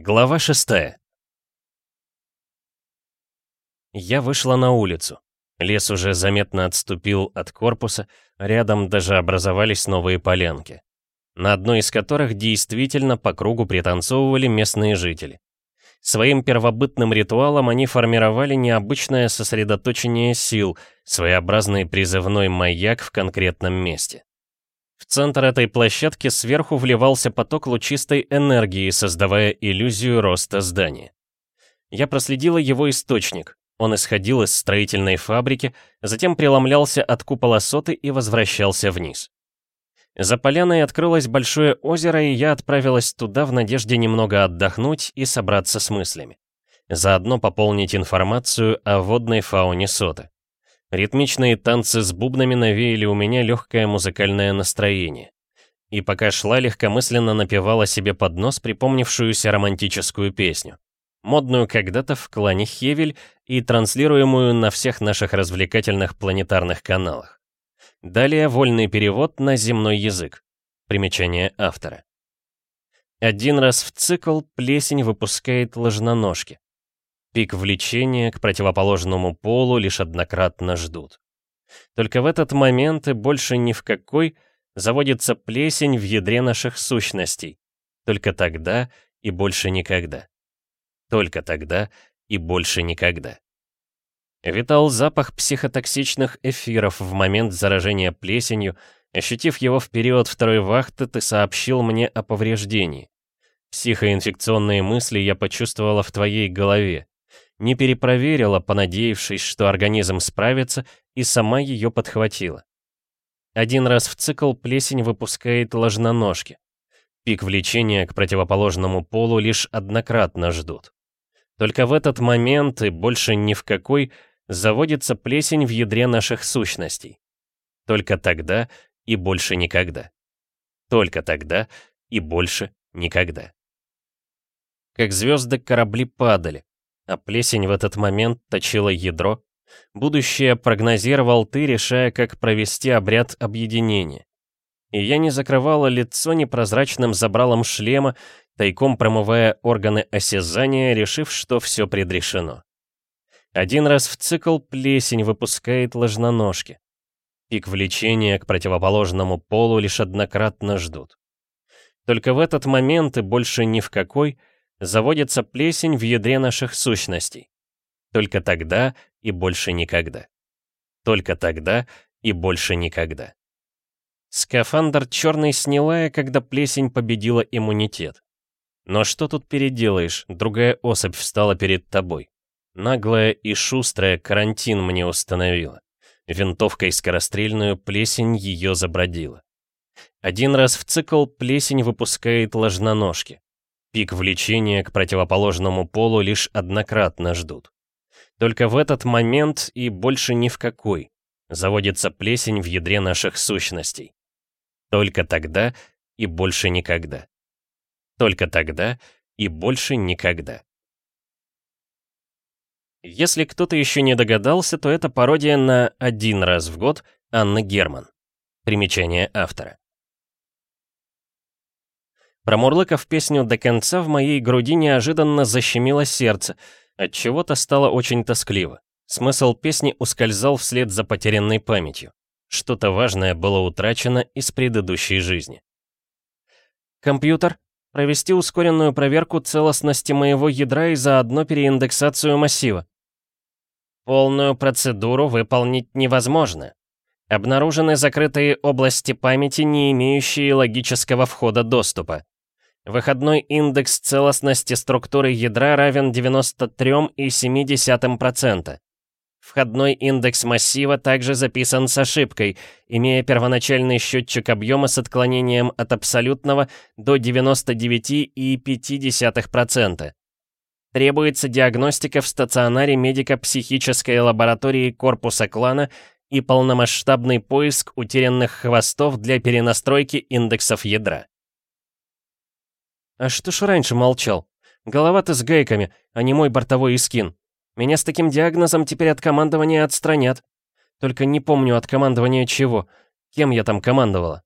Глава шестая. Я вышла на улицу. Лес уже заметно отступил от корпуса, рядом даже образовались новые полянки, на одной из которых действительно по кругу пританцовывали местные жители. Своим первобытным ритуалом они формировали необычное сосредоточение сил, своеобразный призывной маяк в конкретном месте. В центр этой площадки сверху вливался поток лучистой энергии, создавая иллюзию роста здания. Я проследила его источник. Он исходил из строительной фабрики, затем преломлялся от купола соты и возвращался вниз. За поляной открылось большое озеро, и я отправилась туда в надежде немного отдохнуть и собраться с мыслями. Заодно пополнить информацию о водной фауне соты. Ритмичные танцы с бубнами навеяли у меня легкое музыкальное настроение. И пока шла, легкомысленно напевала себе под нос припомнившуюся романтическую песню. Модную когда-то в клане Хевель и транслируемую на всех наших развлекательных планетарных каналах. Далее вольный перевод на земной язык. Примечание автора. Один раз в цикл плесень выпускает ложноножки. Пик влечения к противоположному полу лишь однократно ждут. Только в этот момент и больше ни в какой заводится плесень в ядре наших сущностей. Только тогда и больше никогда. Только тогда и больше никогда. Витал запах психотоксичных эфиров в момент заражения плесенью, ощутив его в период второй вахты, ты сообщил мне о повреждении. Психоинфекционные мысли я почувствовала в твоей голове не перепроверила, понадеявшись, что организм справится, и сама ее подхватила. Один раз в цикл плесень выпускает ложноножки. Пик влечения к противоположному полу лишь однократно ждут. Только в этот момент и больше ни в какой заводится плесень в ядре наших сущностей. Только тогда и больше никогда. Только тогда и больше никогда. Как звезды корабли падали, а плесень в этот момент точила ядро. Будущее прогнозировал ты, решая, как провести обряд объединения. И я не закрывала лицо непрозрачным забралом шлема, тайком промывая органы осязания, решив, что все предрешено. Один раз в цикл плесень выпускает ложноножки. Пик влечения к противоположному полу лишь однократно ждут. Только в этот момент и больше ни в какой заводится плесень в ядре наших сущностей. Только тогда и больше никогда. Только тогда и больше никогда. Скафандр черный сняла я, когда плесень победила иммунитет. Но что тут переделаешь, другая особь встала перед тобой. Наглая и шустрая карантин мне установила. Винтовкой скорострельную плесень ее забродила. Один раз в цикл плесень выпускает ложноножки. Пик влечения к противоположному полу лишь однократно ждут. Только в этот момент и больше ни в какой заводится плесень в ядре наших сущностей. Только тогда и больше никогда. Только тогда и больше никогда. Если кто-то еще не догадался, то это пародия на «Один раз в год» Анны Герман. Примечание автора. Промурлыкав песню до конца, в моей груди неожиданно защемило сердце, от чего то стало очень тоскливо. Смысл песни ускользал вслед за потерянной памятью. Что-то важное было утрачено из предыдущей жизни. «Компьютер, провести ускоренную проверку целостности моего ядра и заодно переиндексацию массива». «Полную процедуру выполнить невозможно. Обнаружены закрытые области памяти, не имеющие логического входа доступа. Выходной индекс целостности структуры ядра равен 93,7%. Входной индекс массива также записан с ошибкой, имея первоначальный счетчик объема с отклонением от абсолютного до 99,5%. Требуется диагностика в стационаре медико-психической лаборатории корпуса клана и полномасштабный поиск утерянных хвостов для перенастройки индексов ядра. А что ж раньше молчал? Голова-то с гайками, а не мой бортовой искин. Меня с таким диагнозом теперь от командования отстранят. Только не помню от командования чего. Кем я там командовала?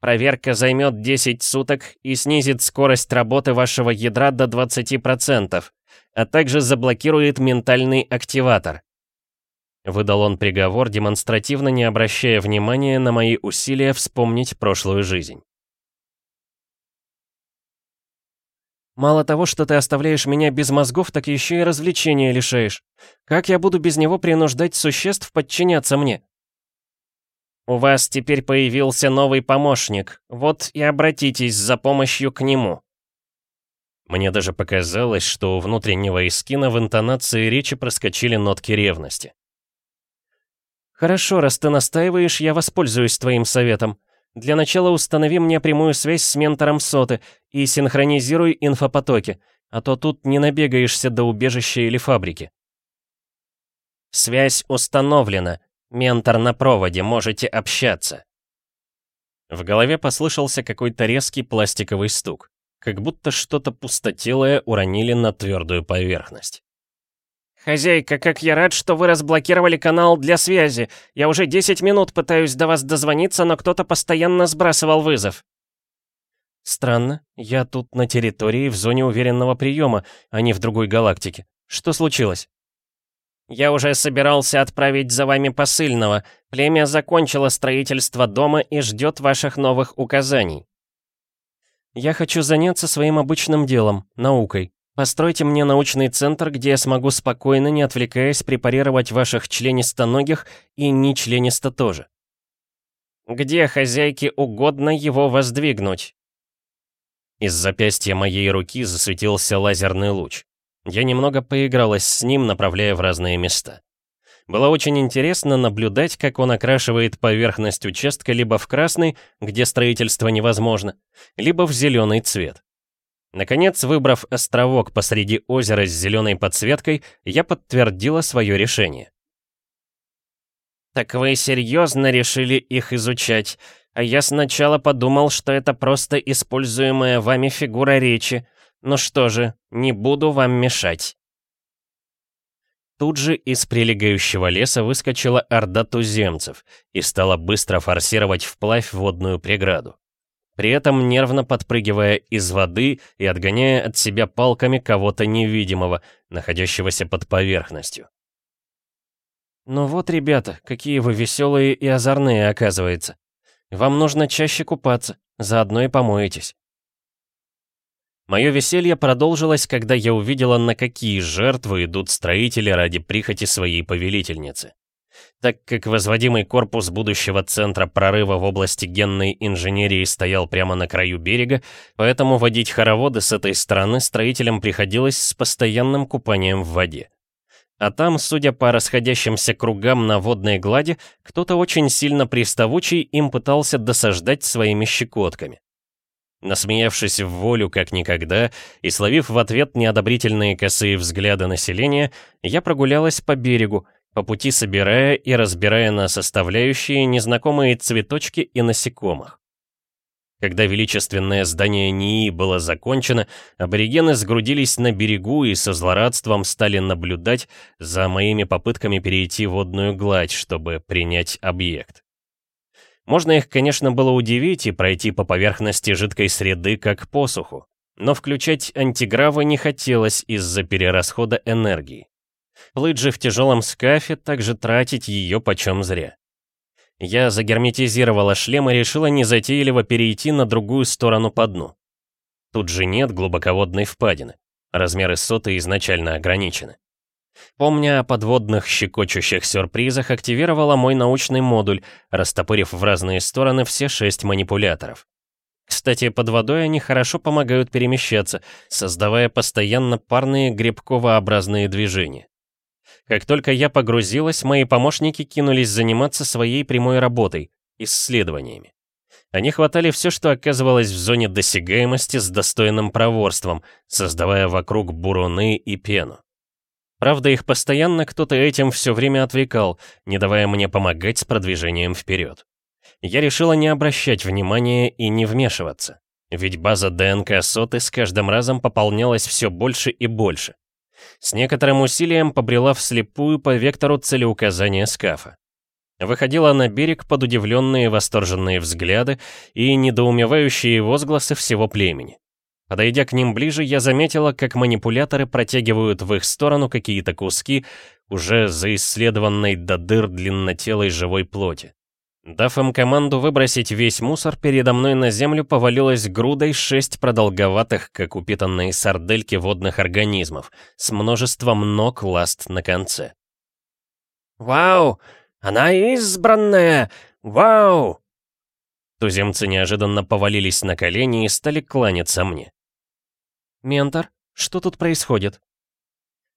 Проверка займет 10 суток и снизит скорость работы вашего ядра до 20%, а также заблокирует ментальный активатор. Выдал он приговор, демонстративно не обращая внимания на мои усилия вспомнить прошлую жизнь. Мало того, что ты оставляешь меня без мозгов, так еще и развлечения лишаешь. Как я буду без него принуждать существ подчиняться мне? У вас теперь появился новый помощник, вот и обратитесь за помощью к нему. Мне даже показалось, что у внутреннего Искина в интонации речи проскочили нотки ревности. «Хорошо, раз ты настаиваешь, я воспользуюсь твоим советом. Для начала установи мне прямую связь с ментором соты и синхронизируй инфопотоки, а то тут не набегаешься до убежища или фабрики. Связь установлена. Ментор на проводе, можете общаться. В голове послышался какой-то резкий пластиковый стук, как будто что-то пустотелое уронили на твердую поверхность. «Хозяйка, как я рад, что вы разблокировали канал для связи. Я уже 10 минут пытаюсь до вас дозвониться, но кто-то постоянно сбрасывал вызов». «Странно. Я тут на территории в зоне уверенного приема, а не в другой галактике. Что случилось?» «Я уже собирался отправить за вами посыльного. Племя закончило строительство дома и ждет ваших новых указаний». «Я хочу заняться своим обычным делом, наукой. Постройте мне научный центр, где я смогу спокойно, не отвлекаясь, препарировать ваших членистоногих и нечленисто тоже. Где хозяйке угодно его воздвигнуть? Из запястья моей руки засветился лазерный луч. Я немного поигралась с ним, направляя в разные места. Было очень интересно наблюдать, как он окрашивает поверхность участка либо в красный, где строительство невозможно, либо в зеленый цвет. Наконец, выбрав островок посреди озера с зеленой подсветкой, я подтвердила свое решение. «Так вы серьезно решили их изучать? А я сначала подумал, что это просто используемая вами фигура речи. Ну что же, не буду вам мешать». Тут же из прилегающего леса выскочила орда туземцев и стала быстро форсировать вплавь водную преграду при этом нервно подпрыгивая из воды и отгоняя от себя палками кого-то невидимого, находящегося под поверхностью. «Ну вот, ребята, какие вы веселые и озорные, оказывается. Вам нужно чаще купаться, заодно и помоетесь». Мое веселье продолжилось, когда я увидела, на какие жертвы идут строители ради прихоти своей повелительницы. Так как возводимый корпус будущего центра прорыва в области генной инженерии стоял прямо на краю берега, поэтому водить хороводы с этой стороны строителям приходилось с постоянным купанием в воде. А там, судя по расходящимся кругам на водной глади, кто-то очень сильно приставучий им пытался досаждать своими щекотками. Насмеявшись в волю как никогда и словив в ответ неодобрительные косые взгляды населения, я прогулялась по берегу, по пути собирая и разбирая на составляющие незнакомые цветочки и насекомых. Когда величественное здание НИИ было закончено, аборигены сгрудились на берегу и со злорадством стали наблюдать за моими попытками перейти водную гладь, чтобы принять объект. Можно их, конечно, было удивить и пройти по поверхности жидкой среды как посуху, но включать антигравы не хотелось из-за перерасхода энергии. Плыть же в тяжелом скафе, также тратить ее почем зря. Я загерметизировала шлем и решила незатейливо перейти на другую сторону по дну. Тут же нет глубоководной впадины. Размеры соты изначально ограничены. Помня о подводных щекочущих сюрпризах, активировала мой научный модуль, растопырив в разные стороны все шесть манипуляторов. Кстати, под водой они хорошо помогают перемещаться, создавая постоянно парные грибковообразные движения. Как только я погрузилась, мои помощники кинулись заниматься своей прямой работой — исследованиями. Они хватали все, что оказывалось в зоне досягаемости с достойным проворством, создавая вокруг буруны и пену. Правда, их постоянно кто-то этим все время отвлекал, не давая мне помогать с продвижением вперед. Я решила не обращать внимания и не вмешиваться, ведь база ДНК соты с каждым разом пополнялась все больше и больше. С некоторым усилием побрела вслепую по вектору целеуказания скафа. выходила на берег под удивленные восторженные взгляды и недоумевающие возгласы всего племени. Подойдя к ним ближе, я заметила, как манипуляторы протягивают в их сторону какие-то куски уже заисследованной до дыр длиннотелой живой плоти. Дав им команду выбросить весь мусор, передо мной на землю повалилась грудой шесть продолговатых, как упитанные сардельки водных организмов, с множеством ног ласт на конце. «Вау! Она избранная! Вау!» Туземцы неожиданно повалились на колени и стали кланяться мне. «Ментор, что тут происходит?»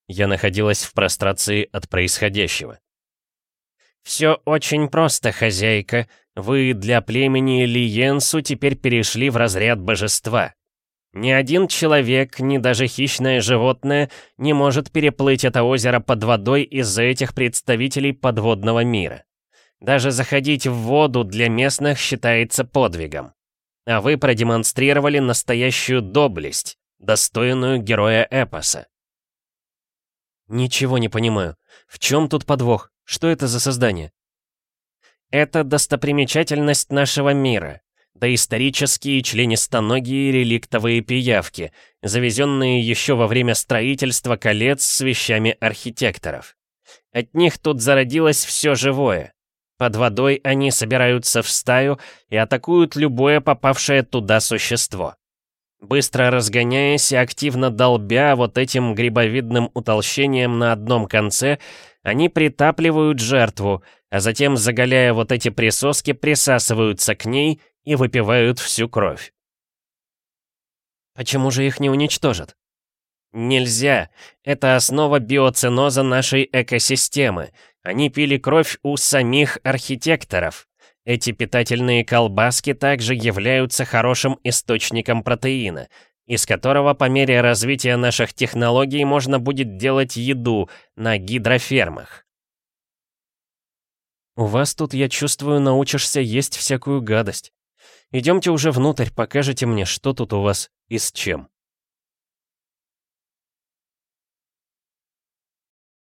Я находилась в прострации от происходящего. «Все очень просто, хозяйка. Вы для племени Лиенсу теперь перешли в разряд божества. Ни один человек, ни даже хищное животное не может переплыть это озеро под водой из-за этих представителей подводного мира. Даже заходить в воду для местных считается подвигом. А вы продемонстрировали настоящую доблесть, достойную героя эпоса. Ничего не понимаю. В чем тут подвох? Что это за создание? Это достопримечательность нашего мира. Доисторические членистоногие реликтовые пиявки, завезенные еще во время строительства колец с вещами архитекторов. От них тут зародилось все живое. Под водой они собираются в стаю и атакуют любое попавшее туда существо. Быстро разгоняясь и активно долбя вот этим грибовидным утолщением на одном конце, они притапливают жертву, а затем, заголяя вот эти присоски, присасываются к ней и выпивают всю кровь. Почему же их не уничтожат? Нельзя. Это основа биоценоза нашей экосистемы. Они пили кровь у самих архитекторов. Эти питательные колбаски также являются хорошим источником протеина, из которого по мере развития наших технологий можно будет делать еду на гидрофермах. У вас тут, я чувствую, научишься есть всякую гадость. Идемте уже внутрь, покажите мне, что тут у вас и с чем.